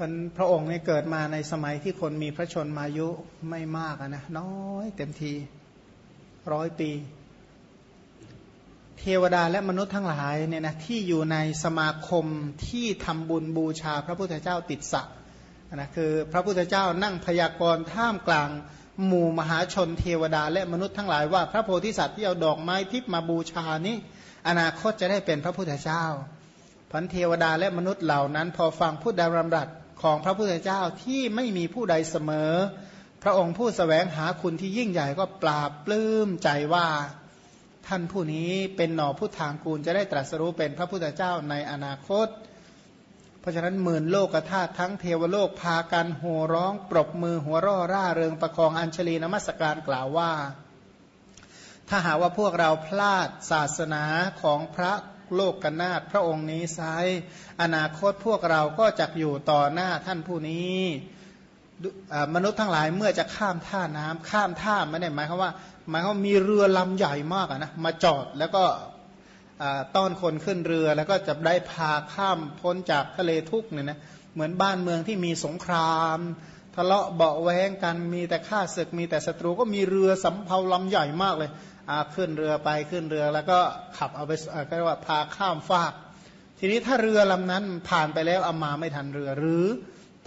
มันพระองค์เนี่ยเกิดมาในสมัยที่คนมีพระชนมายุไม่มากนะน้อยเต็มทีร้อยปี เทวดาและมนุษย์ทั้งหลายเนี่ยนะที่อยู่ในสมาคมที่ทำบุญบูชาพระพุทธเจ้าติดสะนะคือพระพุทธเจ้านั่งพยากรณ์ท่ามกลางหมู่มหาชนเทวดาและมนุษย์ทั้งหลายว่าพระโพธิสัตว์ที่เอาดอกไม้ทิพมาบูชานี้ อนาคตจะได้เป็นพระพุทธเจ้าพันเทวดาและมนุษย์เหล่านั้น พอฟังพูดดารำรัส ของพระพุทธเจ้าที่ไม่มีผู้ใดเสมอ พระองค์ผู้สแสวงหาคุณที่ยิ่งใหญ่ก็ปราบปลื้มใจว่าท่านผู้นี้เป็นหน่อผู้ทางกูลจะได้ตรัสรู้เป็นพระพุทธเจ้าในอนาคต เพราะฉะนั้นหมื่นโลกธาตุทั้งเทวโลกพากันโห่ร้อง ปรบมือหัวร่อร่าเริงประคองอัญชลีนมัสการกล่าวว่า ถ้าหาว่าพวกเราพลาดศาสนาของพระ โลกกนาถพระองค์นี้ไซอนาคตพวกเราก็จะอยู่ต่อหน้าท่านผู้นี้มนุษย์ทั้งหลายเมื่อจะข้ามท่าน้ำข้ามท่าไม่ได้หมายความว่าหมายความมีเรือลำใหญ่มากนะมาจอดแล้วก็ต้อนคนขึ้นเรือแล้วก็จะได้พาข้ามพ้นจากทะเลทุกเนี่ยนะเหมือนบ้านเมืองที่มีสงคราม ทะเลาะเบาแวงกันมีแต่ข้าศึกมีแต่ศัตรูก็มีเรือสำเภาลำใหญ่มากเลย ขึ้นเรือไปขึ้นเรือแล้วก็ขับเอาไปก็เรียกว่าพาข้ามฟาก ทีนี้ถ้าเรือลำนั้นผ่านไปแล้วเอามาไม่ทันเรือ หรือ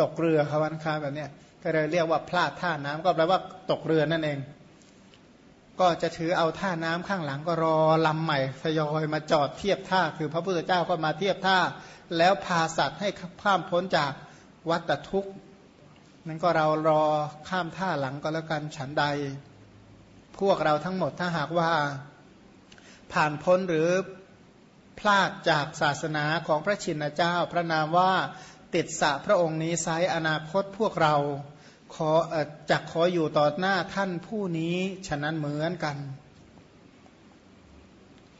ตกเรือควันค้าแบบนี้ก็เลยเรียกว่าพลาดท่าน้ำก็แปลว่าตกเรือนั่นเอง ก็จะถือเอาท่าน้ำข้างหลังก็รอลำใหม่ทยอยมาจอดเทียบท่า คือพระพุทธเจ้าก็มาเทียบท่า แล้วพาสัตว์ให้ข้ามพ้นจากวัฏทุกข์นั้นก็เรารอข้ามท่าหลังก็แล้วกันฉันใด พวกเราทั้งหมดถ้าหากว่าผ่านพ้นหรือพลาดจากศาสนาของพระชินเจ้า พระนามว่าติดสะพระองค์นี้ไซอนาคตพวกเราขอจักขออยู่ต่อหน้าท่านผู้นี้ฉะนั้นเหมือนกัน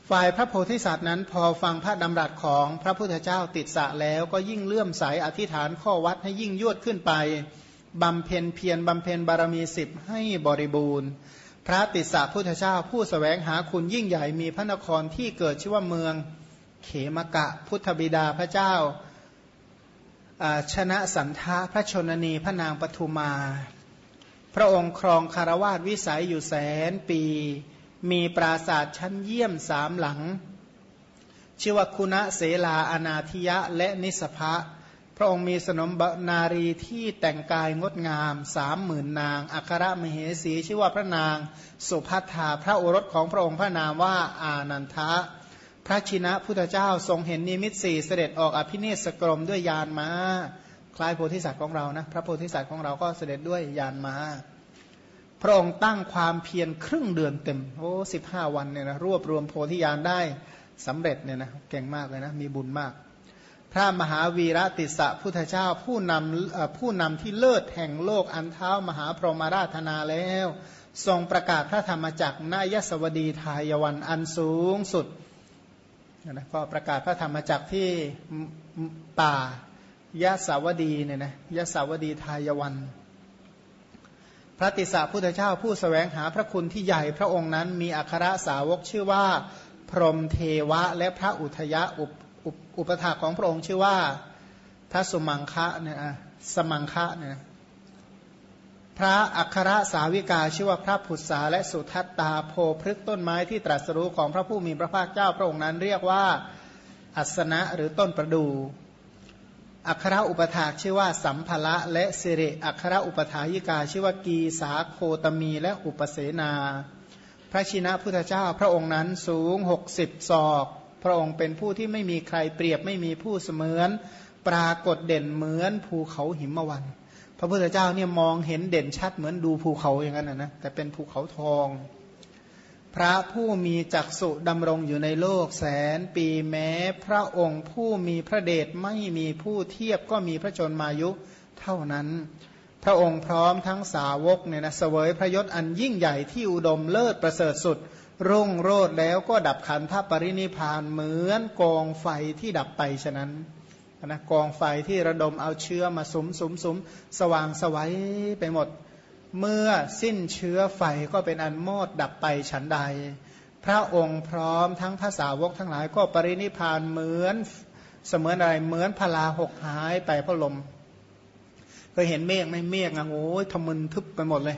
ฝ่ายพระโพธิสัตว์นั้นพอฟังพระดำรัสของพระพุทธเจ้าติดสะแล้วก็ยิ่งเลื่อมใสอธิษฐานข้อวัดให้ยิ่งยวดขึ้นไปบำเพ็ญเพียรบำเพ็ญบารมีสิบให้บริบูรณ์ พระติสสะพุทธเจ้าผู้สแสวงหาคุณยิ่งใหญ่มีพระนครที่เกิดชื่อว่าเมืองเขมกะพุทธบิดาพระเจ้าชนะสันทะพระชนนีพระนางปทุมา พระองค์ครองคารวาสวิสัยอยู่แสนปี มีปราศาสตร์ชั้นเยี่ยมสามหลัง ชื่อว่าคุณเสลาอนาธิยะและนิสภะ พระองค์มีสนมนารีที่แต่งกายงดงามสามหมื่นนาง อัครมเหสี ชื่อว่าพระนาง สุภัทธาพระโอรสของพระองค์พระนามว่าอานันทะ พระชินะพุทธเจ้าทรงเห็นนิมิตสี่เสด็จออกอภินิสกรมด้วยยานมา้า คล้ายโพธิสัตว์ของเรานะพระโพธิสัตว์ของเราก็เสด็จด้วยยานมา้า พระองค์ตั้งความเพียรครึ่งเดือนเต็มโอ้สิบห้าวันเนี่ยนะรวบรวมโพธิญาณได้สำเร็จเนี่ยนะเก่งมากเลยนะมีบุญมาก พระมหาวีระติสะพุทธเจ้าผู้นำผู้นำที่เลิศแห่งโลกอันเท้ามหาพรหมราธนาแล้ว ทรงประกาศพระธรรมจักรนายสวดีทายวันอันสูงสุดนะก็ประกาศพระธรรมจักรที่ป่ายะสาวดีเนี่ยนะยะสาวดีทายวัน พระติสะพุทธเจ้าผู้สแสวงหาพระคุณที่ใหญ่พระองค์นั้น มีอัครสาวกชื่อว่า พรหมเทวะและพระอุทยะอุป อุปถาของพระองค์ชื่อว่าพระสมังคะเนี่ยสมังคะเนี่ยพระอัครสาวิกาชื่อว่าพระผุษาและสุทัตตาโพพฤกต้นไม้ที่ตรัสรู้ของพระผู้มีพระภาคเจ้าพระองค์นั้นเรียกว่าอัสนะหรือต้นประดูอัครอุปถาชื่อว่าสัมภละและสิริอัครอุปถายิกาชื่อว่ากีสาโคตมีและอุปเสนา พระชินะพุทธเจ้าพระองค์นั้นสูงหกสิบศอก พระองค์เป็นผู้ที่ไม่มีใครเปรียบไม่มีผู้เสมือน ปรากฏเด่นเหมือนภูเขาหิมะวัน พระพุทธเจ้าเนี่ยมองเห็นเด่นชัดเหมือนดูภูเขาอย่างนั้นนะแต่เป็นภูเขาทอง พระผู้มีจักสุดำรงอยู่ในโลกแสนปีแม้ พระองค์ผู้มีพระเดชไม่มีผู้เทียบก็มีพระชนมายุเท่านั้นพระองค์พร้อมทั้งสาวกเนี่ยนะเสวยพระยศอันยิ่งใหญ่ที่อุดมเลิศประเสริฐสุด รุ่งโรดแล้วก็ดับขันธปรินิพานเหมือนกองไฟที่ดับไปฉะนั้นนะกองไฟที่ระดมเอาเชื้อมาสุมสุมสุมสว่างสวัยไปหมด เมื่อสิ้นเชื้อไฟก็เป็นอันโมดดับไปฉันใด พระองค์พร้อมทั้งภาษาวกทั้งหลายก็ปรินิพานเหมือนเสมือนอะไรเหมือนพลาหกหายไปพระลมเคยเห็นเมฆไหมเมฆอะโอ้ยทมึนทึบไปหมดเลย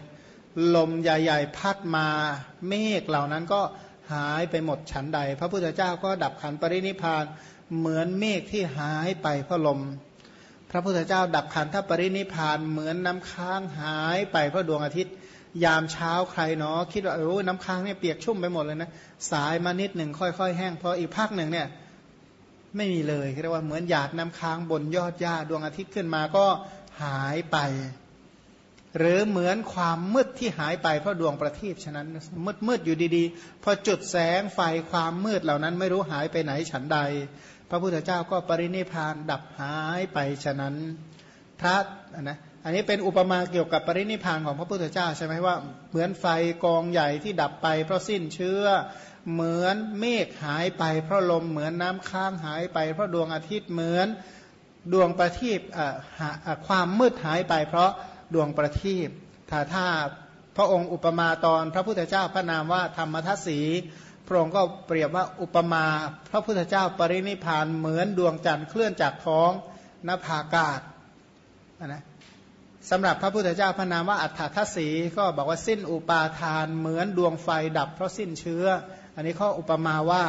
ลมใหญ่ ๆ พัดมาเมฆเหล่านั้นก็หายไปหมดฉันใด พระพุทธเจ้าก็ดับขันปรินิพานเหมือนเมฆที่หายไปเพราะลม พระพุทธเจ้าดับขันธปรินิพานเหมือนน้ำค้างหายไปเพราะดวงอาทิตย์ ยามเช้าใครเนาะคิดว่าโอ้น้ำค้างเนี่ยเปียกชุ่มไปหมดเลยนะสายมานิดหนึ่งค่อย ๆ แห้งพออีกภาคหนึ่งเนี่ยไม่มีเลยเรียกว่าเหมือนหยาดน้ำค้างบนยอดหญ้าดวงอาทิตย์ขึ้นมาก็หายไป หรือเหมือนความมืดที่หายไปเพราะดวงประทีปฉะนั้นมืดมืดอยู่ดีๆ พอจุดแสงไฟความมืดเหล่านั้นไม่รู้หายไปไหนฉันใด พระพุทธเจ้าก็ปรินิพานดับหายไปฉะนั้นพระนะอันนี้เป็นอุปมาเกี่ยวกับปรินิพานของพระพุทธเจ้าใช่ไหมว่าเหมือนไฟกองใหญ่ที่ดับไป เพราะสิ้นเชื้อเหมือนเมฆหายไป เพราะลมเหมือนน้ำค้างหายไป เพราะดวงอาทิตย์เหมือนดวงประทีปความมืดหายไป เพราะ ดวงประทีปถ้าถ้าพระองค์อุปมาตอนพระพุทธเจ้าพระนามว่าธรรมทัศสีพระองค์ก็เปรียบว่าอุปมาพระพุทธเจ้าปรินิพานเหมือนดวงจันทร์เคลื่อนจากท้องนภากาศนะสำหรับพระพุทธเจ้าพระนามว่าอัฏฐทัศสีก็บอกว่าสิ้นอุปาทานเหมือนดวงไฟดับเพราะสิ้นเชื้อ อันนี้ข้ออุปมาว่า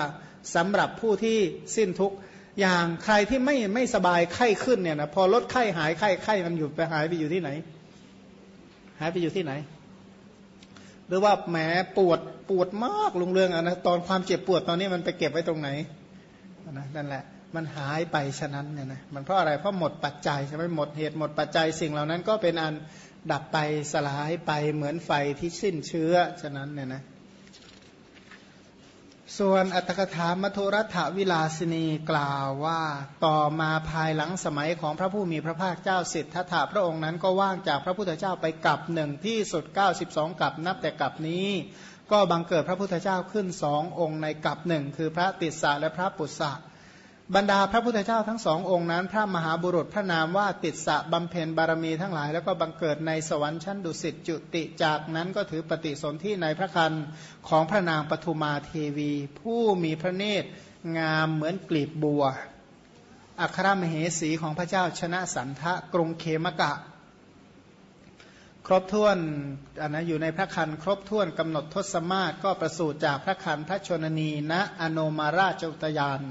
สำหรับผู้ที่สิ้นทุกอย่างใครที่ไม่ไม่สบายไข้ขึ้นเนี่ยนะพอลดไข้หายไข้ไข้มันอยู่ไปหายไปอยู่ที่ไหน หายไปอยู่ที่ไหน หรือว่าแหมปวดปวดมากลุงเรื่องอะนะตอนความเจ็บปวดตอนนี้มันไปเก็บไว้ตรงไหนนะนั่นแหละ มันหายไปฉะนั้นเนี่ยนะมันเพราะอะไรเพราะหมดปัจจัยใช่ไหมหมดเหตุหมดปัจจัยสิ่งเหล่านั้นก็เป็นอันดับไปสลายไปเหมือนไฟที่สิ้นเชื้อฉะนั้นเนี่ยนะ ส่วนอัตถกถามัทุรัฐวิลาสินีกล่าวว่าต่อมาภายหลังสมัยของพระผู้มีพระภาคเจ้าสิทธัตถะพระองค์นั้นก็ว่างจากพระพุทธเจ้าไปกับหนึ่งที่สุด 92 กับนับแต่กับนี้ ก็บังเกิดพระพุทธเจ้าขึ้นสององค์ในกับหนึ่งคือพระติสสะและพระปุษสะ บรรดาพระพุทธเจ้าทั้งสององค์นั้น พระมหาบุรุษพระนามว่าติดสะบำเพ็ญบารมีทั้งหลาย แล้วก็บังเกิดในสวรรค์ชั้นดุสิตจุติจากนั้นก็ถือปฏิสนธิในพระคันของพระนางปทุมาเทวี ผู้มีพระเนตรงามเหมือนกลีบบัว อัครมเหสีของพระเจ้าชนะสันทะกรุงเคมกะ ครบถ้วนอันนะอยู่ในพระคันครบถ้วนกำหนดทศมาศก็ประสูติจากพระคันพระชนนีณอโนมาราชอุตยาน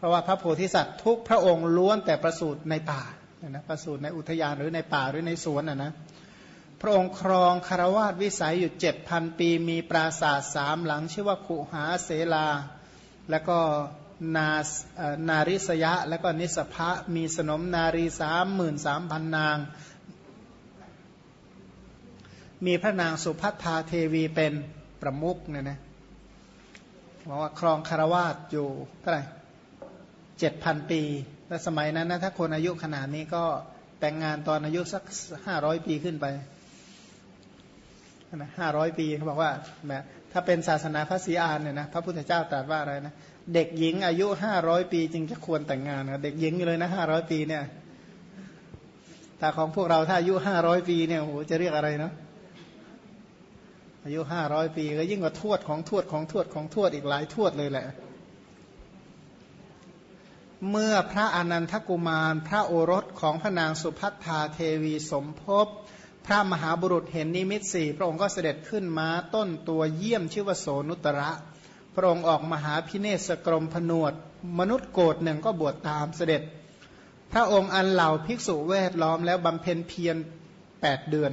เพราะว่าพระโพธิสัตว์ทุกพระองค์ล้วนแต่ประสูติในป่านะประสูติในอุทยานหรือในป่าหรือในสวนนะนะพระองค์ครองคารวาสวิสัยอยู่เจ็ดพันปี มีปราสาทสามหลัง ชื่อว่าขุหาเสลา แล้วก็นานาริสยะ แล้วก็นิสภะมีสนมนารีสามหมื่นสามพันนาง มีพระนางสุพัทธาเทวีเป็นประมุกเนี่ยนะบอกว่าครองคารวาสอยู่เท่าไหร่ เจ็ดพันปี และสมัยนั้นนะถ้าคนอายุขนาดนี้ก็แต่งงานตอนอายุสักห้าร้อยปีขึ้นไปนะห้าร้อยปีเขาบอกว่าแมถ้าเป็นศาสนาพระศรีอานเนี่ยนะพระพุทธเจ้าตรัสว่าอะไรนะเด็กหญิงอายุห้าร้อยปีจึงจะควรแต่งงานนะเด็กหญิงอยู่เลยนะห้าร้อยปีเนี่ยถ้าของพวกเราถ้าอายุห้าร้อยปีเนี่ยโหจะเรียกอะไรเนาะอายุห้าร้อยปีก็ยิ่งกว่าทวดของทวดของทวดของทวดอีกหลายทวดเลยแหละ เมื่อพระอนันทกุมาร พระโอรสของพระนางสุพัทธาเทวีสมภพพระมหาบุรุษเห็นนิมิตสี่พระองค์ก็เสด็จขึ้นมาต้นตัวเยี่ยมชื่อว่าโสนุตระ พระองค์ออกมหาพิเนศกรมผนวด มนุษย์โกดหนึ่งก็บวชตามเสด็จ พระองค์อันเหล่าภิกษุแวดล้อมแล้วบำเพ็ญเพียรแปดเดือน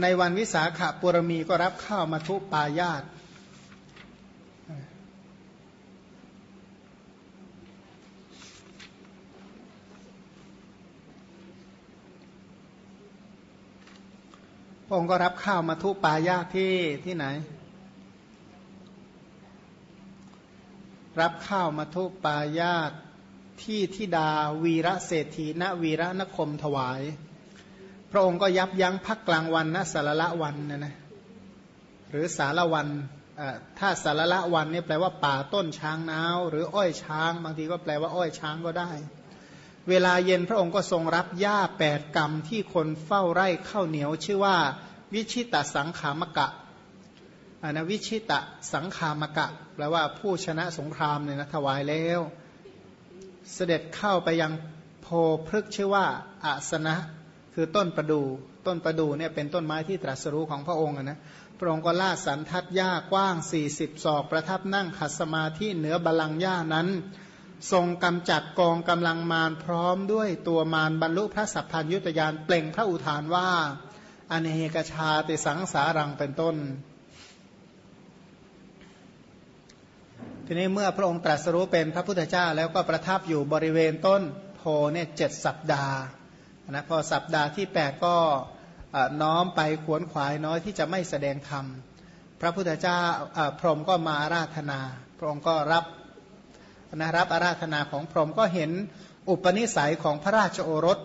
ในวันวิสาขบุรมีก็รับข้าวมาทุปายาต พระองค์ก็รับข้าวมาทุปายาที่ที่ไหน รับข้าวมาทุปายาตที่ทิดาวีระเศรษฐีณวีระนคมถวาย พระองค์ก็ยับยั้งพักกลางวันนะสารละวันนะนะหรือสารวันถ้าสารละวันนี่แปลว่าป่าต้นช้างนาว หรืออ้อยช้าง บางทีก็แปลว่าอ้อยช้างก็ได้ เวลาเย็นพระองค์ก็ทรงรับหญ้าแปดกรรมที่คนเฝ้าไร่ข้าวเหนียว ชื่อว่าวิชิตสังขามกะอนะวิชิตสังขามกะแปลว่าผู้ชนะสงครามเนี่ยนะถวายแล้ว เสด็จเข้าไปยังโพพฤกชื่อว่าอาสนะ คือต้นประดูต้นประดูเนี่ยเป็นต้นไม้ที่ตรัสรู้ของพระองค์นะพระองค์ก็ลาดสันทัดหญ้ากว้าง 40 ศอก ประทับนั่งขัดสมาธิเหนือบาลังหญ้านั้น ทรงกำจัดกองกำลังมารพร้อมด้วยตัวมารบรรลุพระสัพพัญยุตยานเปล่งพระอุทานว่า อเนกชาติสังสารังเป็นต้น ทีนี้เมื่อพระองค์ตรัสรู้เป็นพระพุทธเจ้าแล้วก็ประทับอยู่บริเวณต้นโพเนี่ยเจ็ดสัปดาห์นะพอสัปดาห์ที่ 8 ก็น้อมไปขวนขวายน้อยที่จะไม่แสดงธรรม พระพุทธเจ้าพรหมก็มาอาราธนา พระองค์ก็รับ นะรับอาราธนาของพรหมก็เห็นอุปนิสัยของพระราชโอรส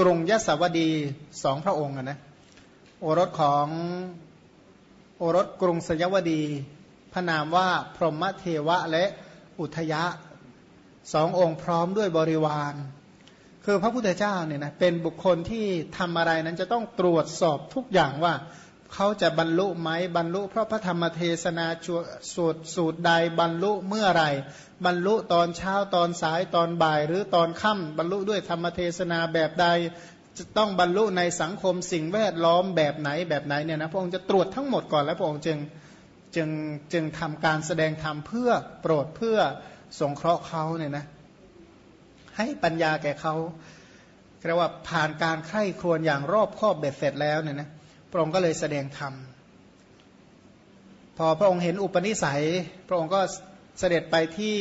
กรุงยศวดีสองพระองค์นะโอรสของโอรสกรุงสยวดี พระนามว่าพรหมเทวะและอุทยะสององค์พร้อมด้วยบริวาร คือพระพุทธเจ้าเนี่ยนะเป็นบุคคลที่ทำอะไรนั้นจะต้องตรวจสอบทุกอย่างว่า เขาจะบรรลุไหมบรรลุ เพราะพระธรรมเทศนาสูตรสูตรใดบรรลุเมื่อไรบรรลุตอนเช้าตอนสายตอนบ่าย หรือตอนค่ำบรรลุด้วยธรรมเทศนาแบบใด จะต้องบรรลุในสังคมสิ่งแวดล้อมแบบไหนแบบไหนเนี่ยนะพระองค์จะตรวจทั้งหมดก่อนแล้วพระองค์จึงจึงจึงทำการแสดงธรรมเพื่อโปรดเพื่อสงเคราะห์เขาเนี่ยนะให้ปัญญาแก่เขาเรียกว่าผ่านการไข้ครวญอย่างรอบคอบเบ็ดเสร็จแล้วเนี่ยนะ พระองค์ก็เลยแสดงธรรม พอพระองค์เห็นอุปนิสัย พระองค์ก็เสด็จไปที่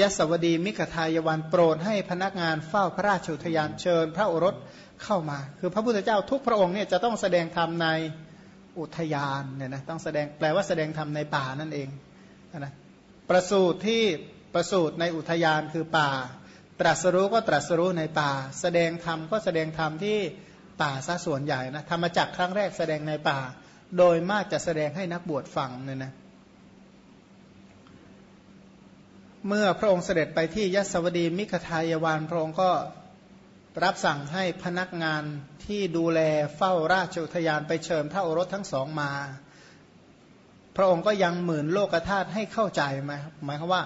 ยศวดีมิกทายวันโปรดให้พนักงานเฝ้าพระราชอุทยานเชิญ พระโอรสเข้ามา คือพระพุทธเจ้าทุกพระองค์เนี่ยจะต้องแสดงธรรมในอุทยานเนี่ยนะต้องแสดงแปลว่าแสดงธรรมในป่านั่นเองนะประสูตรที่ประสูตรในอุทยานคือป่า ตรัสรู้ก็ตรัสรู้ในป่า แสดงธรรมก็แสดงธรรมที่ ป่าซะส่วนใหญ่นะธรรมจักครั้งแรกแสดงในป่า โดยมากจะแสดงให้นักบวชฟังเนี่ยนะเมื่อพระองค์เสด็จไปที่ยศวดีมิขทายวันพระองค์ก็รับสั่งให้พนักงานที่ดูแลเฝ้าราชอุทยานไปเชิญพระโอรสทั้งสองมา พระองค์ก็ยังหมื่นโลกธาตุให้เข้าใจไหมหมายความว่า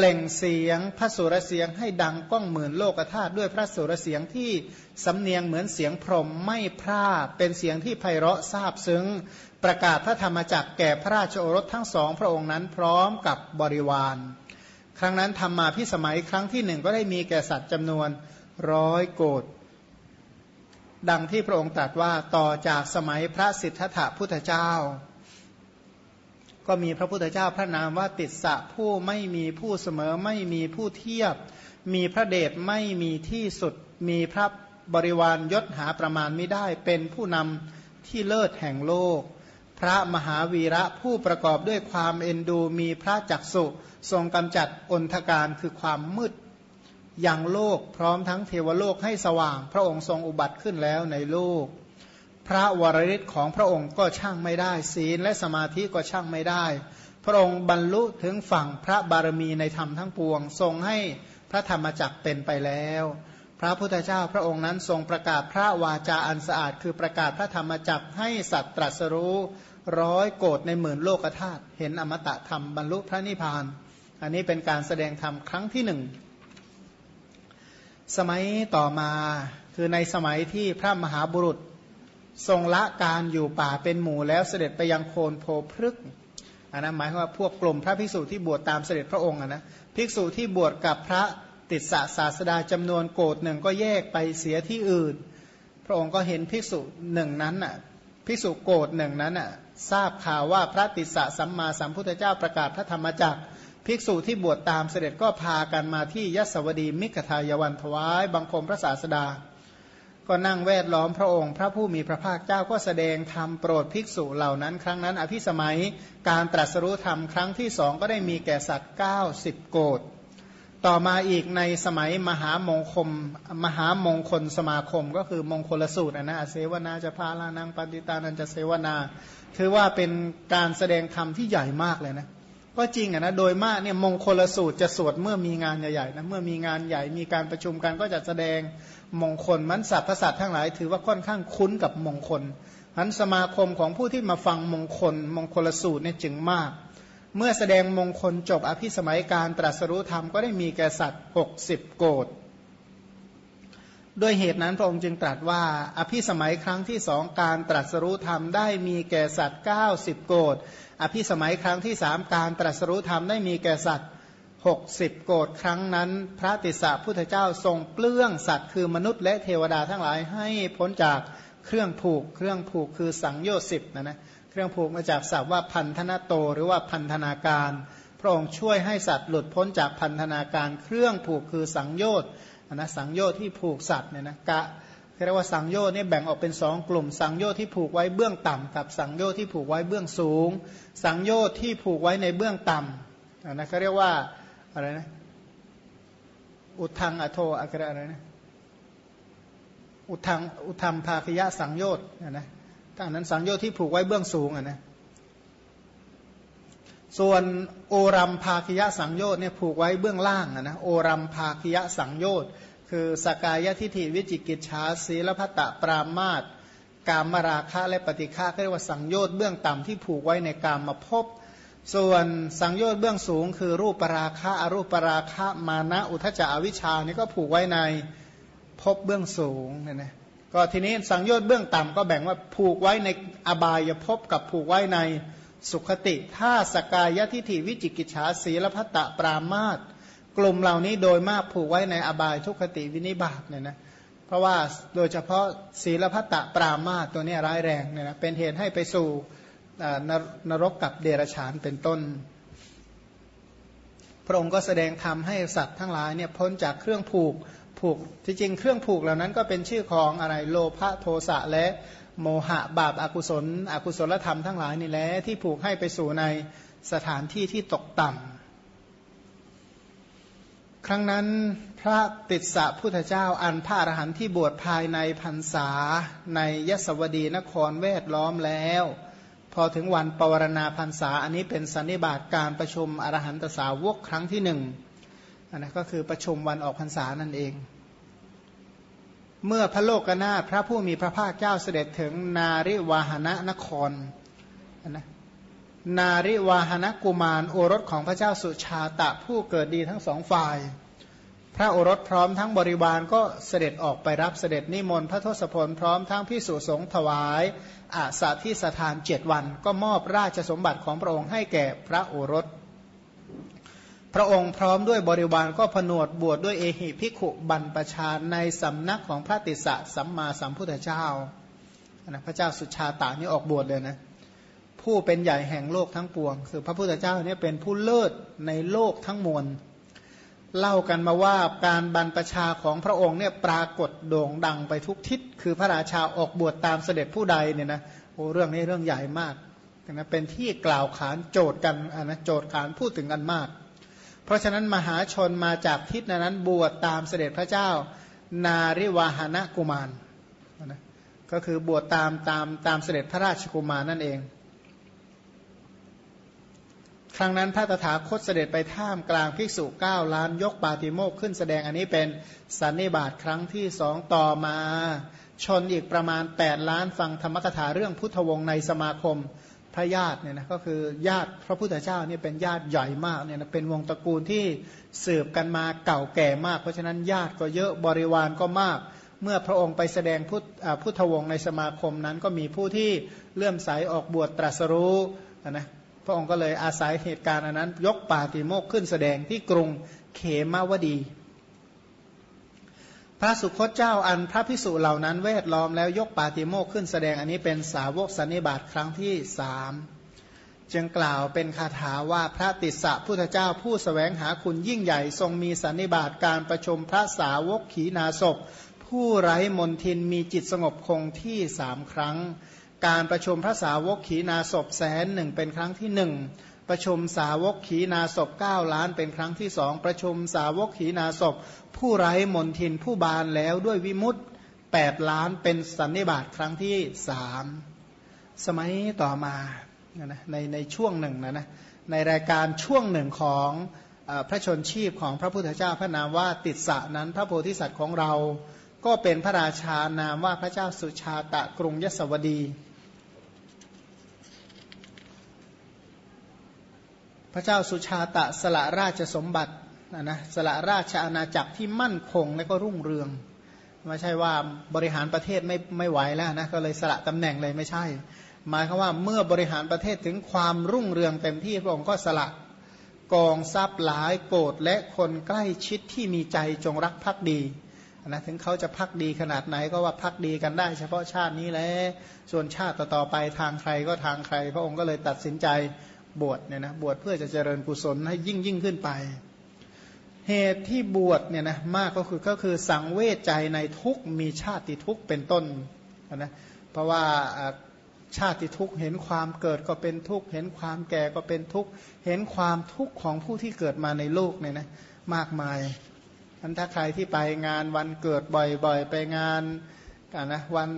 เปล่งเสียงพระสุรเสียงให้ดังก้องหมื่นโลกธาตุด้วยพระสุรเสียงที่สำเนียงเหมือนเสียงพรหมไม่พร่าเป็นเสียงที่ไพเราะซาบซึ้ง ประกาศพระธรรมจักรแก่พระราชโอรสทั้งสองพระองค์นั้นพร้อมกับบริวาร ครั้งนั้นธรรมาพิสมัยครั้งที่หนึ่งก็ได้มีแก่สัตว์จำนวนร้อยโกดดังที่พระองค์ตรัสว่าต่อจากสมัยพระสิทธัตถะพุทธเจ้า ก็มีพระพุทธเจ้าพระนามว่าติดสะผู้ไม่มีผู้เสมอไม่มีผู้เทียบ มีพระเดชไม่มีที่สุด มีพระบริวารยศหาประมาณไม่ได้ เป็นผู้นำที่เลิศแห่งโลก พระมหาวีระผู้ประกอบด้วยความเอ็นดู มีพระจักสุทรงกำจัดอนทการคือความมืดอย่างโลกพร้อมทั้งเทวโลกให้สว่าง พระองค์ทรงอุบัติขึ้นแล้วในโลก พระวรฤทธิ์ของพระองค์ก็ช่างไม่ได้ ศีลและสมาธิก็ช่างไม่ได้ พระองค์บรรลุถึงฝั่งพระบารมีในธรรมทั้งปวง ทรงให้พระธรรมจักเป็นไปแล้ว พระพุทธเจ้าพระองค์นั้นทรงประกาศพระวาจาอันสะอาด คือประกาศพระธรรมจักให้สัตว์ตรัสรู้ร้อยโกดในหมื่นโลกธาตุเห็นอมตะธรรมบรรลุพระนิพพาน อันนี้เป็นการแสดงธรรมครั้งที่หนึ่งสมัยต่อมาคือในสมัยที่พระมหาบุรุษ ทรงละการอยู่ป่าเป็นหมู่แล้วเสด็จไปยังโคนโพพฤกอันนั้นหมายว่าพวกกลุ่มพระภิกษุที่บวชตามเสด็จพระองค์นะภิกษุที่บวชกับพระติดสะศาสดาจำนวนโกดหนึ่งก็แยกไปเสียที่อื่น พระองค์ก็เห็นภิกษุหนึ่งนั้นน่ะภิกษุโกดหนึ่งนั้นน่ะทราบข่าวว่าพระติสสะสัมมาสัมพุทธเจ้าประกาศพระธรรมจักรภิกษุที่บวชตามเสด็จก็พากันมาที่ยศวดีมิกทายวันถวายบังคมพระศาสดา ก็นั่งแวดล้อมพระองค์ พระผู้มีพระภาคเจ้าก็แสดงธรรมโปรดภิกษุเหล่านั้น ครั้งนั้น อภิสมัยการตรัสรู้ธรรมครั้งที่สองก็ได้มีแก่สัตว์90 โกดต่อมาอีกในสมัยมหามงคลมหามงคลสมาคมก็คือมงคลสูตรนะเสวนาจะพาลานังปฏิตานันจะเสวนา คือว่าเป็นการแสดงธรรมที่ใหญ่มากเลยนะ ก็จริงอะนะโดยมากเนี่ยมงคลสูตรจะสวดเมื่อมีงานใหญ่ๆนะเมื่อมีงานใหญ่มีการประชุมกันก็จะแสดงมงคลมันสัพพสัตทั้งหลาย ถือว่าค่อนข้างคุ้นกับมงคลมันสมาคมของผู้ที่มาฟังมงคล มงคลสูตรเนี่ยจึงมาก เมื่อแสดงมงคลจบอภิสมัยการตรัสรู้ธรรมก็ได้มีแก่สัตว์หกสิบโกด ด้วยเหตุนั้นพระองค์จึงตรัสว่า อภิสมัยครั้งที่สองการตรัสรู้ธรรมได้มีแก่สัตว์90 โกดอภิสมัยครั้งที่สามการตรัสรู้ธรรมได้มีแก่สัตว์ 60 โกดครั้งนั้น พระติสสะพุทธเจ้าทรงเปลื้องสัตว์คือมนุษย์และเทวดาทั้งหลายให้พ้นจากเครื่องผูก เครื่องผูกคือสังโยชน์สิบนะนะเครื่องผูกมาจากศัพท์ว่าพันธนาโตหรือว่าพันธนาการ พระองค์ช่วยให้สัตว์หลุดพ้นจากพันธนาการ เครื่องผูกคือสังโยชน์ นะสังโยชน์ที่ผูกสัตว์เนี่ยนะกะเรียกว่าสังโยชน์นี่แบ่งออกเป็นสองกลุ่ม สังโยชน์ที่ผูกไว้เบื้องต่ำกับสังโยชน์ที่ผูกไว้เบื้องสูง สังโยชน์ที่ผูกไว้ในเบื้องต่ำนะเขาเรียกว่าอะไรนะอุทังอโทอะไรอะไรนะอุทังอุทัมภาคยะสังโยชน์นะถ้านั้นสังโยชน์ที่ผูกไว้เบื้องสูงอะนะ ส่วนโอรัมภาคยะสังโยชน์เนี่ยผูกไว้เบื้องล่างนะโอรัมภาคยะสังโยชน์คือสกายทิฏฐิวิจิกิจชาศีลพัตตปรามาตกามราคะและปฏิฆาเรียกว่าสังโยชน์เบื้องต่ำที่ผูกไว้ในกามมาพบส่วนสังโยชน์เบื้องสูง คือรูปปราคะอรูปปราคะมานะอุทจจะอวิชานี่ก็ผูกไว้ในพบเบื้องสูงเนี่ยนะก็ทีนี้สังโยชน์เบื้องต่ำก็แบ่งว่าผูกไว้ในอบายภพกับผูกไว้ใน สุขติถ้าสกายทิฏฐิวิจิกิจฉาศีลพัตตปรามาตกลุ่มเหล่านี้โดยมากผูกไว้ในอบายทุกขติวินิบาตเนี่ยนะเพราะว่าโดยเฉพาะศีลพัตตปรามาตตัวนี้ร้ายแรงเนี่ยนะเป็นเหตุให้ไปสู่นรกกับเดรฉานเป็นต้น พระองค์ก็แสดงธรรมให้สัตว์ทั้งหลายเนี่ยพ้นจากเครื่องผูกผูกที่จริงเครื่องผูกเหล่านั้นก็เป็นชื่อของอะไรโลภะโทสะและ โมหะบาปอากุศล อกุศลธรรมทั้งหลายนี่แหละที่ผูกให้ไปสู่ในสถานที่ที่ตกต่ำครั้งนั้นพระติสสะพุทธเจ้าอันพระอรหันต์ที่บวชภายในพรรษาในยศวดีนครเวทล้อมแล้ว พอถึงวันปวารณาพรรษาอันนี้เป็นสันนิบาตการประชุมอรหันตสาวกครั้งที่หนึ่งนะก็คือประชุมวันออกพรรษานั่นเอง เมื่อพระโลกนาถพระผู้มีพระภาคเจ้าเสด็จถึงนาริวาหนะนครนะนาริวาหนะกุมารโอรสของพระเจ้าสุชาตะผู้เกิดดีทั้งสองฝ่าย พระโอรสพร้อมทั้งบริวารก็เสด็จออกไปรับเสด็จนิมนต์พระทศพลพร้อมทั้งพิสุสงฆ์ถวายอาสาที่สถานเจ็ดวัน ก็มอบราชสมบัติของพระองค์ให้แก่พระโอรส พระองค์พร้อมด้วยบริวารก็ผนวดบวชดด้วยเอหิพิขุบันประชาในสำนักของพระติสสะสัมมาสัมพุทธเจ้านะพระเจ้าสุชาตานี่ออกบวชเลยนะผู้เป็นใหญ่แห่งโลกทั้งปวง คือพระพุทธเจ้าเนี่ยเป็นผู้เลิศในโลกทั้งมวลเล่ากันมาว่าการบรรพชาของพระองค์เนี่ยปรากฏโด่งดังไปทุกทิศ คือพระราชาออกบวชตามเสด็จผู้ใดเนี่ยนะโอ้เรื่องนี้เรื่องใหญ่มากนะเป็นที่กล่าวขานโจทย์กันนะโจทย์ขานพูดถึงกันมาก เพราะฉะนั้นมหาชนมาจากทิศนั้นบวชตามเสด็จพระเจ้า นาริวาหณกุมารนะก็คือบวชตามตามตามเสด็จพระราชกุมารนั่นเอง ครั้งนั้นพระตถาคตเสด็จไปท่ามกลางภิกษุเก้าล้านยกปาติโมกขึ้นแสดงอันนี้เป็นสันนิบาตครั้งที่สองต่อมา ชนอีกประมาณ 8 ล้านฟังธรรมกถาเรื่องพุทธวงศ์ในสมาคม ระญาติเนี่ยนะก็คือญาติพระพุทธเจ้าเนี่ยเป็นญาติใหญ่มากเนี่ยนะเป็นวงตระกูลที่สืบกันมาเก่าแก่มาก เพราะฉะนั้นญาติก็เยอะบริวารก็มาก เมื่อพระองค์ไปแสดงพุทธพุทธวงศ์ในสมาคมนั้น ก็มีผู้ที่เลื่อมใสออกบวชตรัสรู้นะพระองค์ก็เลยอาศัยเหตุการณ์อันนั้น ยกปาติโมกขึ้นแสดงที่กรุงเขมาวดี พระสุคตเจ้าอันพระพิสุเหล่านั้นเวทล้อมแล้วยกปาติโมกขึ้นแสดงอันนี้เป็นสาวกสันนิบาตครั้งที่สามจึงกล่าวเป็นคาถาว่าพระติสสะพุทธเจ้าผู้สแสวงหาคุณยิ่งใหญ่ทรงมีสันนิบาตการประชุมพระสาวกขีนาศพผู้ไร้มนทินมีจิตสงบคงที่สามครั้ง การประชุมพระสาวกขีนาศพแสนหนึ่งเป็นครั้งที่หนึ่ง ประชุมสาวกขีนาศพเก้าล้านเป็นครั้งที่สองประชุมสาวกขีนาศพผู้ไร้มนทินผู้บานแล้วด้วยวิมุตต์แปดล้านเป็นสันนิบาตครั้งที่สามสมัยต่อมาในในช่วงหนึ่งนะนะในรายการช่วงหนึ่งของพระชนชีพของพระพุทธเจ้าพระนามว่าติดสะนั้นพระโพธิสัตว์ของเรา ก็เป็นพระราชานามว่าพระเจ้าสุชาตะกรุงยศวดี ระเจ้าสุชาตะสละราชสมบัตินะนะสละราชอาณาจักรที่มั่นคงและก็รุ่งเรือง ไม่ใช่ว่าบริหารประเทศไม่ไม่ไหวแล้วนะก็เลยสละตำแหน่งเลยไม่ใช่ หมายคือว่าเมื่อบริหารประเทศถึงความรุ่งเรืองเต็มที่พระองค์ก็สละกองทรัพย์หลายโกรธและคนใกล้ชิดที่มีใจจงรักภักดีนะถึงเขาจะพักดีขนาดไหนก็ว่าพักดีกันได้ เฉพาะชาตินี้แหละส่วนชาติต่อๆไปทางใครก็ทางใคร พระองค์ก็เลยตัดสินใจ บวชเนี่ยนะบวชเพื่อจะเจริญกุศลให้ยิ่งยิ่งขึ้นไป เหตุที่บวชเนี่ยนะมากก็คือก็คือสังเวชใจในทุกมีชาติทุกเป็นต้นนะเพราะว่าชาติทุกเห็นความเกิดก็เป็นทุกเห็นความแก่ก็เป็นทุกเห็นความทุกข์ของผู้ที่เกิดมาในโลกเนี่ยนะมากมายอันถ้าใครที่ไปงานวันเกิดบ่อยๆ ไปงานกันนะวัน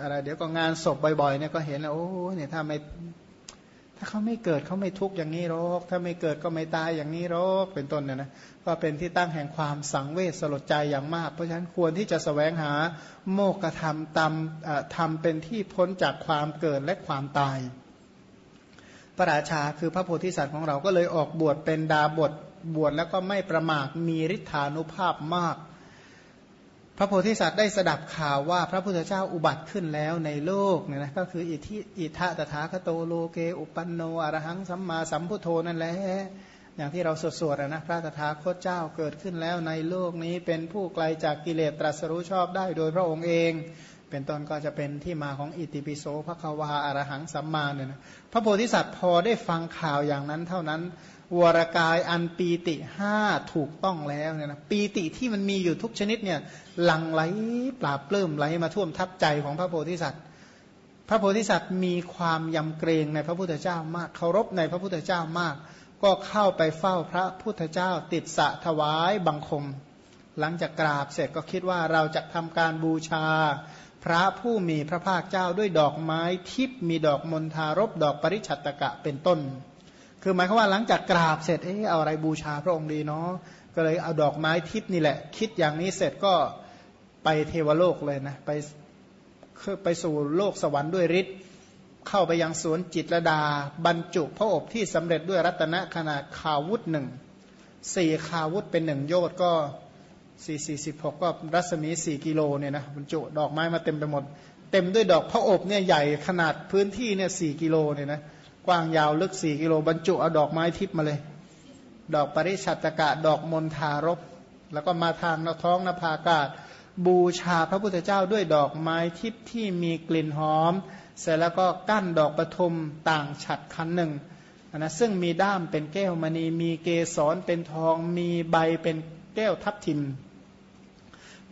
อะไรเดี๋ยวก็งานศพบ่อยๆเนี่ยก็เห็นแล้วโอ้เนี่ยถ้าไม่ ถ้าเขาไม่เกิดเขาไม่ทุกข์อย่างนี้หรอก ถ้าไม่เกิดก็ไม่ตายอย่างนี้หรอก เป็นต้นเนี่ยนะก็เป็นที่ตั้งแห่งความสังเวชสลดใจอย่างมาก เพราะฉะนั้นควรที่จะสแสวงหาโมกธรรมตามทำเป็นที่พ้นจากความเกิดและความตาย พระราชาคือพระโพธิสัตว์ของเราก็เลยออกบวชเป็นดาบทบวชแล้วก็ไม่ประมาทมีฤทธานุภาพมาก พระโพธิสัตว์ได้สดับข่าวว่าพระพุทธเจ้าอุบัติขึ้นแล้วในโลกเนี่ยนะก็คืออิทิอิทะตถาคโตโลเกอุปันโนอรหังสัมมาสัมพุทโธนั่นแหละอย่างที่เราสวดๆนะพระตถาคตเจ้าเกิดขึ้นแล้วในโลกนี้เป็นผู้ไกลจากกิเลสตรัสรู้ชอบได้โดยพระองค์เอง เป็นต้นก็จะเป็นที่มาของอิติปิโสพระควาอารหังสัมมาเนี่ยนะพระโพธิสัตว์พอได้ฟังข่าวอย่างนั้นเท่านั้น วรกายอันปีติห้าถูกต้องแล้วเนี่ยนะปีติที่มันมีอยู่ทุกชนิดเนี่ยหลั่งไหลปราบเปลื้มไหลมาท่วมทับใจของพระโพธิสัตว์ พระโพธิสัตว์มีความยำเกรงในพระพุทธเจ้ามากเคารพในพระพุทธเจ้ามาก ก็เข้าไปเฝ้าพระพุทธเจ้าติดสะถวายบังคม หลังจากกราบเสร็จก็คิดว่าเราจะทำการบูชา พระผู้มีพระภาคเจ้าด้วยดอกไม้ทิพมีดอกมณฑารบดอกปริชัตตกะเป็นต้น คือหมายความว่าหลังจากกราบเสร็จเออเอาอะไรบูชาพระองค์ดีเนาะก็เลยเอาดอกไม้ทิพนี่แหละ คิดอย่างนี้เสร็จก็ไปเทวโลกเลยนะไปไปสู่โลกสวรรค์ด้วยฤทธิ์เข้าไปยังสวนจิตรดา บรรจุพระอบที่สำเร็จด้วยรัตนะขนาดขาวุธหนึ่งสี่ขาวุธเป็นหนึ่งโยชก็สี่สี่สิบหกก็รัศมีสี่กิโลเนี่ยนะบรรจุดอกไม้มาเต็มไปหมด เต็มด้วยดอกพระอบเนี่ยใหญ่ขนาดพื้นที่เนี่ยสี่กิโลเนี่ยนะ กว้างยาวลึกสี่กิโลบรรจุเอาดอกไม้ทิพมาเลย ดอกปริชัตกะดอกมณฑารบแล้วก็มาทางนท้องนภากาศ บูชาพระพุทธเจ้าด้วยดอกไม้ทิพที่มีกลิ่นหอม เสร็จแล้วก็กั้นดอกประทุมต่างฉัดคันหนึ่งนะซึ่งมีด้ามเป็นแก้วมณี มีเกสรเป็นทอง มีใบเป็นแก้วทับทิม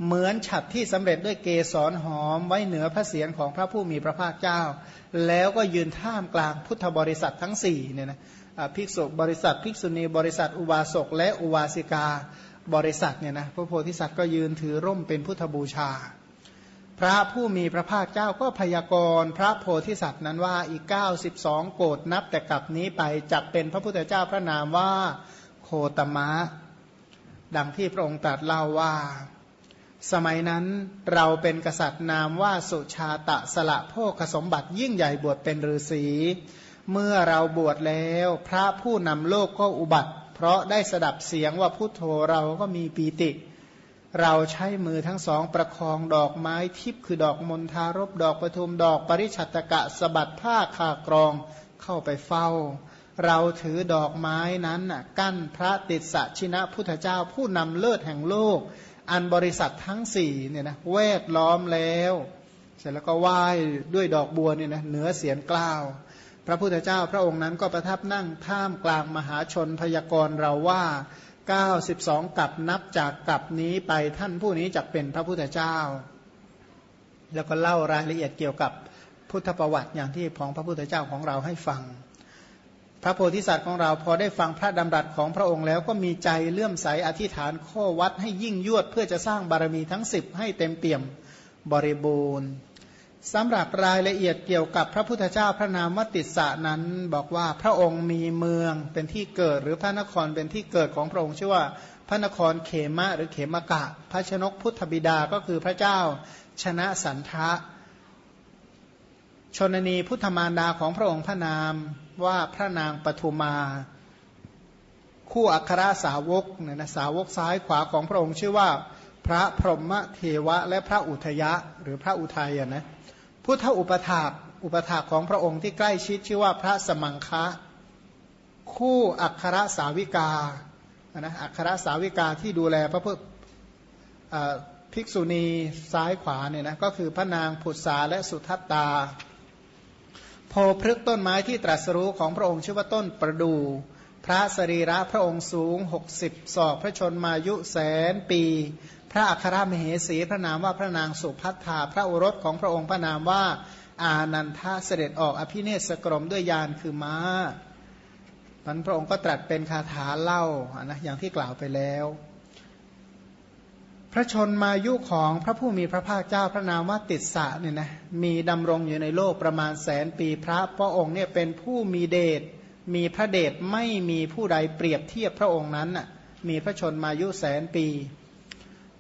เหมือนฉัดที่สำเร็จด้วยเกสรหอมไว้เหนือพระเศียรของพระผู้มีพระภาคเจ้า แล้วก็ยืนท่ามกลางพุทธบริษัททั้ง4เนี่ยนะภิกษุบริษัทภิกษุณีบริษัท อุบาสกและอุบาสิกาบริษัทเนี่ยนะพระโพธิสัตว์ก็ยืนถือร่มเป็นพุทธบูชา พระผู้มีพระภาคเจ้าก็พยากรณ์พระโพธิสัตว์นั้นว่าอีก 92 โกดนับแต่กลับนี้ไปจักเป็นพระพุทธเจ้าพระนามว่าโคตมะ ดังที่พระองค์ตรัสเล่าว่า สมัยนั้นเราเป็นกษัตริย์นามว่าสุชาตะสละโภคสมบัติยิ่งใหญ่บวชเป็นฤาษีเมื่อเราบวชแล้ว พระผู้นำโลกก็อุบัติ เพราะได้สดับเสียงว่าพุทโธเราก็มีปีติ เราใช้มือทั้งสองประคองดอกไม้ทิพคือดอกมณฑารบดอกประทุมดอกปริชัตกะสบัดผ้าคากรองเข้าไปเฝ้า เราถือดอกไม้นั้นกั้นพระติสสชินะพุทธเจ้าผู้นำเลิศแห่งโลก อันบริษัททั้งสี่เนี่ยนะแวดล้อมแล้ว เสร็จแล้วก็ไหว้ด้วยดอกบัวเนี่ยนะเหนือเสียงกล้าว พระพุทธเจ้าพระองค์นั้นก็ประทับนั่งท่ามกลางมหาชนพยากรณ์เราว่า 92 กับนับจากกับนี้ไปท่านผู้นี้จะเป็นพระพุทธเจ้า แล้วก็เล่ารายละเอียดเกี่ยวกับพุทธประวัติอย่างที่ของพระพุทธเจ้าของเราให้ฟัง พระโพธิสัตว์ของเราพอได้ฟังพระดำรัสของพระองค์แล้วก็มีใจเลื่อมใสอธิษฐานข้อวัดให้ยิ่งยวด เพื่อจะสร้างบารมีทั้งสิบให้เต็มเปี่ยมบริบูรณ์สำหรับรายละเอียดเกี่ยวกับพระพุทธเจ้าพระนามวติสะนั้นบอกว่าพระองค์มีเมืองเป็นที่เกิดหรือพระนครเป็นที่เกิดของพระองค์ชื่อว่าพระนครเขมะหรือเขมกะ พระชนกพุทธบิดาก็คือพระเจ้าชนะสันทะชนนีพุทธมารดาของพระองค์พระนาม ว่าพระนางปทุมา คู่อัครสาวกเนี่ยนะสาวกซ้ายขวาของพระองค์ชื่อว่า พระพรหมเทวะ และพระอุทยะหรือพระอุทัยนะพุทธอุปถากอุปถากของพระองค์ที่ใกล้ชิดชื่อว่าพระสมังคะ คู่อัครสาวิกานะอัครสาวิกาที่ดูแลพระพุทธภิกษุณีซ้ายขวาเนี่ยนะก็คือพระนางผุษาและสุทัตตา โพพฤกต้นไม้ที่ตรัสรู้ของพระองค์ชื่อว่าต้นประดูพระสรีระพระองค์สูง 60 ศอกพระชนมายุแสนปี พระอัครมเหสีพระนามว่าพระนางสุพัฒธาพระโอรสของพระองค์พระนามว่าอานันทาเสด็จออกอภิเนศกรมด้วยยานคือม้ามันพระองค์ก็ตรัสเป็นคาถาเล่านะอย่างที่กล่าวไปแล้ว พระชนมายุของพระผู้มีพระภาคเจ้าพระนามว่าติดสะเนี่ยนะมีดำรงอยู่ในโลกประมาณแสนปีพระพระองค์เนี่ยเป็นผู้มีเดชมีพระเดชไม่มีผู้ใดเปรียบเทียบพระองค์นั้นน่ะมีพระชนมายุแสนปี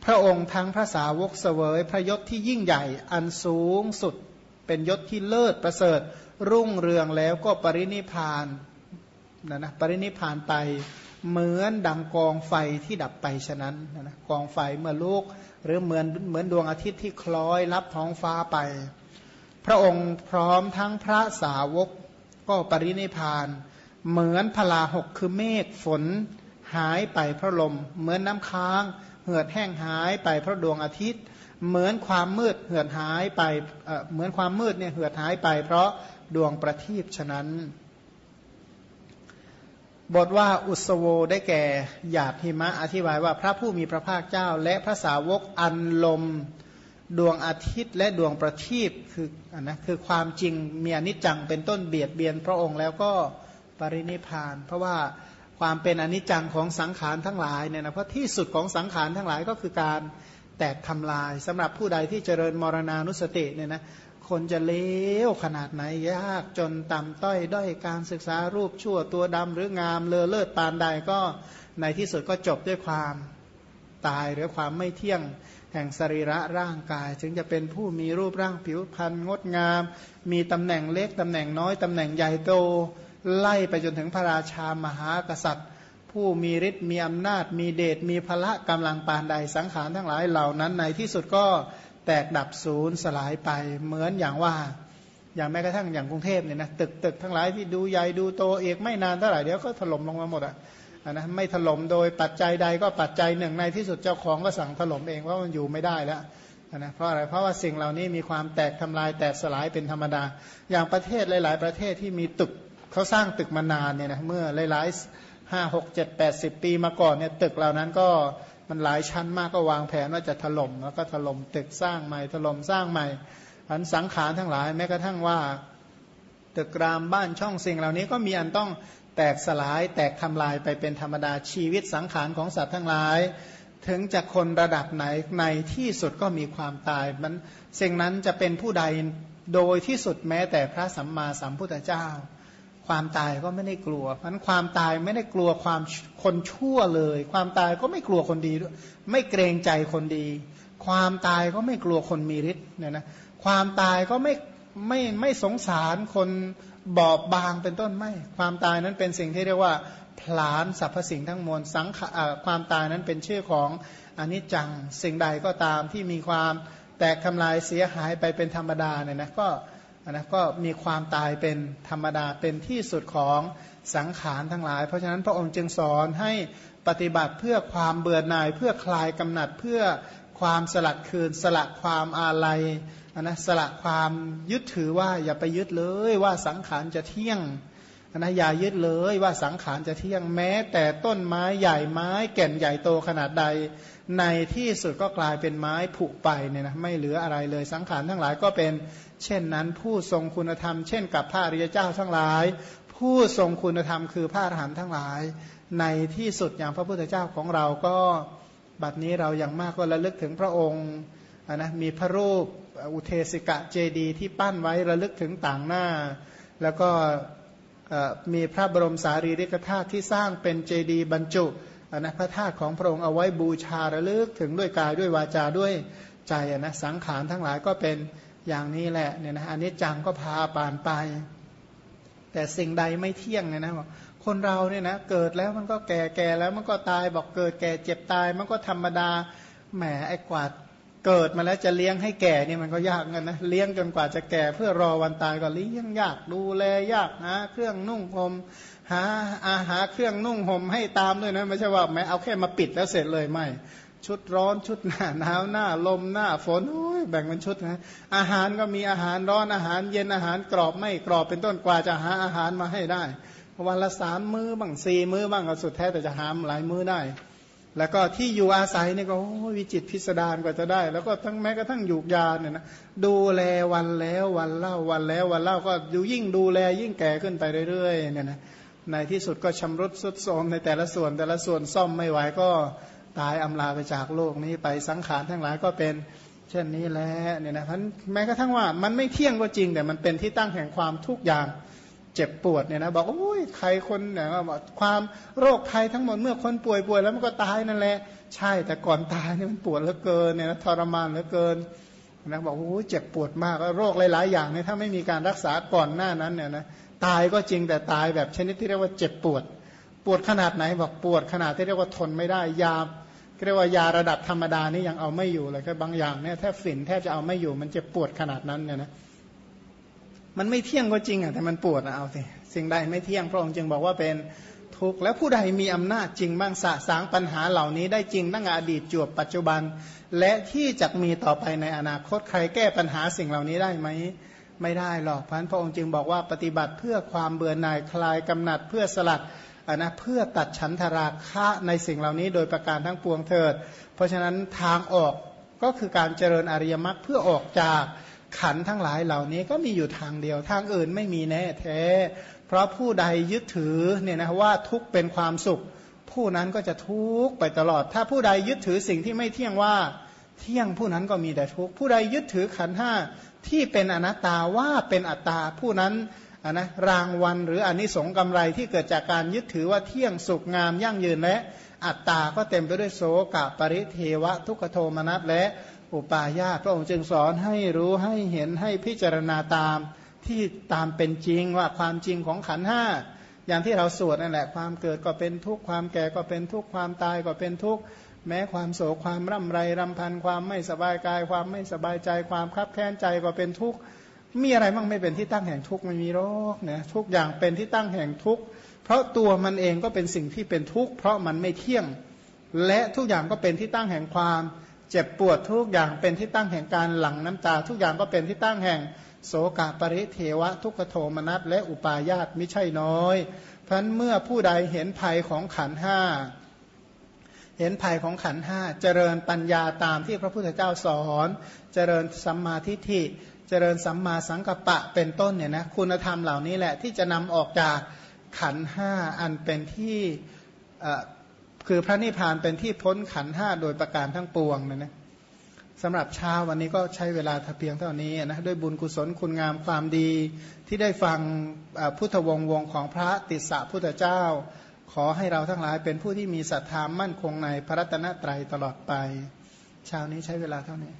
พระองค์ทั้งพระสาวกเสวย พระยศที่ยิ่งใหญ่อันสูงสุด เป็นยศที่เลิศประเสริฐ รุ่งเรืองแล้วก็ปรินิพานนะนะปรินิพานไป เหมือนดังกองไฟที่ดับไปฉะนั้นนะนะกองไฟเมื่อลูกหรือเหมือนเหมือนดวงอาทิตย์ที่คล้อยรับท้องฟ้าไป พระองค์พร้อมทั้งพระสาวกก็ปรินิพานเหมือนพลาหกคือเมฆฝนหายไปเพราะลม เหมือนน้ำค้าง เหือดแห้งหายไปเพราะดวงอาทิตย์ เหมือนความมืดเหือดหายไปเหมือนความมืดเนี่ยเหือดหายไป เพราะดวงประทีปฉะนั้น บทว่าอุสโวได้แก่หยาดหิมะอธิบายว่าพระผู้มีพระภาคเจ้า และพระสาวกอันลมดวงอาทิตย์และดวงประทีปคืออันนะคือความจริงมีอนิจจังเป็นต้นเบียดเบียนพระองค์แล้วก็ปรินิพาน เพราะว่าความเป็นอนิจจังของสังขารทั้งหลายเนี่ยนะเพราะที่สุดของสังขารทั้งหลายก็คือการแตกทำลายสำหรับผู้ใดที่เจริญมรณานุสติเนี่ยนะ คนจะเลวขนาดไหนยากจนต่ำต้อยด้อยการศึกษารูปชั่วตัวดำหรืองามเลอเลิศปานใดก็ในที่สุดก็จบด้วยความตายหรือความไม่เที่ยงแห่งสรีระร่างกาย จึงจะเป็นผู้มีรูปร่างผิวพรรณงดงาม มีตำแหน่งเล็กตำแหน่งน้อยตำแหน่งใหญ่โต ไล่ไปจนถึงพระราชามหากษัตริย์ ผู้มีฤทธิ์มีอำนาจ มีเดชมีพละกำลังปานใดสังขารทั้งหลายเหล่านั้นในที่สุดก็ แตกดับศูนย์สลายไปเหมือนอย่างว่า อย่างแม้กระทั่งอย่างกรุงเทพเนี่ยนะตึกตึกทั้งหลายที่ดูใหญ่ดูโตเอกไม่นานเท่าไหร่เดี๋ยวก็ถล่มลงมาหมดอะนะไม่ถล่มโดยปัจจัยใดก็ปัจจัยหนึ่งในที่สุดเจ้าของก็สั่งถล่มเองว่ามันอยู่ไม่ได้แล้วนะเพราะอะไรเพราะว่าสิ่งเหล่านี้มีความแตกทำลายแตกสลายเป็นธรรมดา อย่างประเทศหลาย ๆ ประเทศที่มีตึกเขาสร้างตึกมานานเนี่ยนะเมื่อหลายๆห้าหกเจ็ดแปดสิบปีมาก่อนเนี่ยตึกเหล่านั้นก็ มันหลายชั้นมากก็วางแผนว่าจะถล่มแล้วก็ถล่มตึกสร้างใหม่ถล่มสร้างใหม่อันสังขารทั้งหลายแม้กระทั่งว่า ตึกรามบ้านช่องสิ่งเหล่านี้ก็มีอันต้องแตกสลายแตกทำลายไปเป็นธรรมดาชีวิตสังขารของสัตว์ทั้งหลาย ถึงจะคนระดับไหนในที่สุดก็มีความตายมันสิ่งนั้นจะเป็นผู้ใดโดยที่สุดแม้แต่พระสัมมาสัมพุทธเจ้า ความตายก็ไม่ได้กลัวเพราะความตายไม่ได้กลัวความคนชั่วเลย ความตายก็ไม่กลัวคนดีด้วย ไม่เกรงใจคนดี ความตายก็ไม่กลัวคนมีฤทธิ์เนี่ยนะ ความตายก็ไม่ไม่ไม่สงสารคนบอบบางเป็นต้นไม่ ความตายนั้นเป็นสิ่งที่เรียกว่าผลานสรรพสิ่งทั้งมวลสังขความตายนั้นเป็นชื่อของอนิจจังสิ่งใดก็ตามที่มีความแตกทำลายเสียหายไปเป็นธรรมดาเนี่ยนะก็ นะก็มีความตายเป็นธรรมดาเป็นที่สุดของสังขารทั้งหลาย เพราะฉะนั้นพระองค์จึงสอนให้ปฏิบัติเพื่อความเบื่อหน่าย เพื่อคลายกำหนัดเพื่อความสลัดคืน สละความอาลัยนะสละความยึดถือว่าอย่าไปยึดเลยว่าสังขารจะเที่ยงนะอย่ายึดเลยว่าสังขารจะเที่ยงแม้ แต่ต้นไม้ใหญ่ไม้แก่นใหญ่โตขนาดใด ในที่สุดก็กลายเป็นไม้ผุไปเนี่ยนะไม่เหลืออะไรเลยสังขารทั้งหลายก็เป็น เช่นนั้นผู้ทรงคุณธรรม เช่นกับพระอริยเจ้าทั้งหลาย ผู้ทรงคุณธรรมคือพระอรหันต์ทั้งหลาย ในที่สุดอย่างพระพุทธเจ้าของเราก็บัดนี้เราอย่างมากก็ระลึกถึงพระองค์นะมีพระรูปอุเทสิกะเจดีที่ปั้นไว้ระลึกถึงต่างหน้า แล้วก็มีพระบรมสารีริกธาตุที่สร้างเป็นเจดีบรรจุ นะพระธาตุของพระองค์เอาไว้บูชาระลึกถึงด้วยกายด้วยวาจาด้วยใจนะสังขารทั้งหลายก็เป็นอย่างนี้แหละเนี่ยนะอันนี้จังก็พาปานไป แต่สิ่งใดไม่เที่ยงเนี่ยนะคนเราเนี่ยนะเกิดแล้วมันก็แก่แก่แล้วมันก็ตายบอกเกิดแก่เจ็บตาย มันก็ธรรมดาแหมไอ้กว่าเกิดมาแล้วจะเลี้ยงให้แก่เนี่ยมันก็ยากเงินนะเลี้ยงจนกว่าจะแก่เพื่อรอวันตายก็เลี้ยงยากดูแลยากหาเครื่องนุ่งห่ม หาอาหารเครื่องนุ่งห่มให้ตามด้วยนะไม่ใช่ว่าแม้เอาแค่มาปิดแล้วเสร็จเลยไม่ชุดร้อนชุดหน้าหนาวหน้าลมหน้าฝนโอ้ยแบ่งเป็นชุดนะอาหารก็มีอาหารร้อนอาหารเย็นอาหารกรอบไม่กรอบเป็นต้นกว่าจะหาอาหารมาให้ได้วันละสามมื้อบ้างสี่มื้อบ้างก็สุดแท้แต่จะหามหลายมื้อได้ แล้วก็ที่อยู่อาศัยนี่ก็วิจิตพิสดารกว่าจะได้ แล้วก็ทั้งแม้กระทั่งอยู่ยาเนี่ยนะดูแลวันแล้ววันเล่าวันแล้ววันเล่าก็อยู่ยิ่งดูแลยิ่งแก่ขึ้นไปเรื่อยๆเนี่ยนะ ในที่สุดก็ชำรุดสุดโทรมในแต่ละส่วนแต่ละส่วนซ่อมไม่ไหวก็ตายอำลาไปจากโลกนี้ไปสังขารทั้งหลายก็เป็นเช่นนี้แหละเนี่ยนะพันแม้กระทั่งว่ามันไม่เที่ยงก็จริงแต่มันเป็นที่ตั้งแห่งความทุกอย่างเจ็บปวดเนี่ยนะบอกโอ้ยใครคนเนี่ยบอกความโรคภัยทั้งหมดเมื่อคนป่วยป่วยแล้วมันก็ตายนั่นแหละใช่แต่ก่อนตายเนี่ยมันปวดเหลือเกินเนี่ยนะทรมานเหลือเกินนะบอกโอ้ยเจ็บปวดมากโรคหลาย ๆ อย่างเนี่ยถ้าไม่มีการรักษาก่อนหน้านั้นเนี่ยนะ ตายก็จริงแต่ตายแบบชนิดที่เรียกว่าเจ็บปวด ปวดขนาดไหนบอกปวดขนาดที่เรียกว่าทนไม่ได้ยาเรียกว่ายาระดับธรรมดานี่ยังเอาไม่อยู่เลยแค่บางอย่างเนี่ยแทบฝิ่นแทบจะเอาไม่อยู่มันเจ็บปวดขนาดนั้นเนี่ยนะมันไม่เที่ยงก็จริงอะแต่มันปวดนะเอาสิสิ่งใดไม่เที่ยงพระองค์จึงบอกว่าเป็นทุกข์แล้วผู้ใดมีอำนาจจริงบ้างสะสางปัญหาเหล่านี้ได้จริงตั้งอดีตจวบปัจจุบัน และที่จะมีต่อไปในอนาคตใครแก้ปัญหาสิ่งเหล่านี้ได้ไหม ไม่ได้หรอกพันพระองค์จึงบอกว่าปฏิบัติเพื่อความเบื่อหน่ายคลายกำหนัดเพื่อสลัดนนะเพื่อตัดฉันทราคะในสิ่งเหล่านี้โดยประการทั้งปวงเถิด เพราะฉะนั้นทางออกก็คือการเจริญอริยมรรคเพื่อออกจากขันทั้งหลายเหล่านี้ก็มีอยู่ทางเดียว ทางอื่นไม่มีแน่แท้ เพราะผู้ใดยึดถือเนี่ยนะว่าทุกเป็นความสุข ผู้นั้นก็จะทุกข์ไปตลอด ถ้าผู้ใดยึดถือสิ่งที่ไม่เที่ยงว่า เที่ยงผู้นั้นก็มีแต่ทุกข์ผู้ใดยึดถือขันห้าที่เป็นอนัตตาว่าเป็นอัตตาผู้นั้นนะรางวัลหรืออนิสงส์กำไรที่เกิดจากการยึดถือว่าเที่ยงสุขงามยั่งยืนและอัตตาก็เต็มไปด้วยโสกะปริเทวะ ทุกขโทมนัสและอุปาญาตพระองค์จึงสอนให้รู้ให้เห็นให้พิจารณาตามที่ตามเป็นจริงว่าความจริงของขันห้าอย่างที่เราสวดนั่นแหละความเกิดก็เป็นทุกข์ความแก่ก็เป็นทุกข์ความตายก็เป็นทุกข์ แม้ความโศกความร่ำไรรำพันความไม่สบายกาย ความไม่สบายใจความคับแค้นใจก็เป็นทุกข์มีอะไรบ้างไม่เป็นที่ตั้งแห่งทุกข์ไม่มีโรคนะทุกอย่างเป็นที่ตั้งแห่งทุกข์เพราะตัวมันเองก็เป็นสิ่งที่เป็นทุกข์เพราะมันไม่เที่ยง และทุกอย่างก็เป็นที่ตั้งแห่งความ เจ็บปวดทุกอย่างเป็นที่ตั้งแห่งการหลั่งน้ำตา ทุกอย่างก็เป็นที่ตั้งแห่งโสกาปริเทวะ ทุกขโทมนัสและอุปาญาตไม่ใช่น้อย เพราะเมื่อผู้ใดเห็นภัยของขันห้า เห็นภัยของขันห้าเจริญปัญญาตามที่พระพุทธเจ้าสอน เจริญสัมมาทิฏฐิ เจริญสัมมาสังกัปปะเป็นต้นเนี่ยนะคุณธรรมเหล่านี้แหละที่จะนำออกจากขันห้าอันเป็นที่คือพระนิพพานเป็นที่พ้นขันห้าโดยประการทั้งปวงนะนะสำหรับเช้าวันนี้ก็ใช้เวลาเพียงเท่านี้นะด้วยบุญกุศลคุณงามความดีที่ได้ฟังพุทธวงศ์วงของพระติสสะพุทธเจ้า ขอให้เราทั้งหลายเป็นผู้ที่มีศรัทธามั่นคงในพระรัตนตรัยตลอดไป เช้านี้ใช้เวลาเท่านี้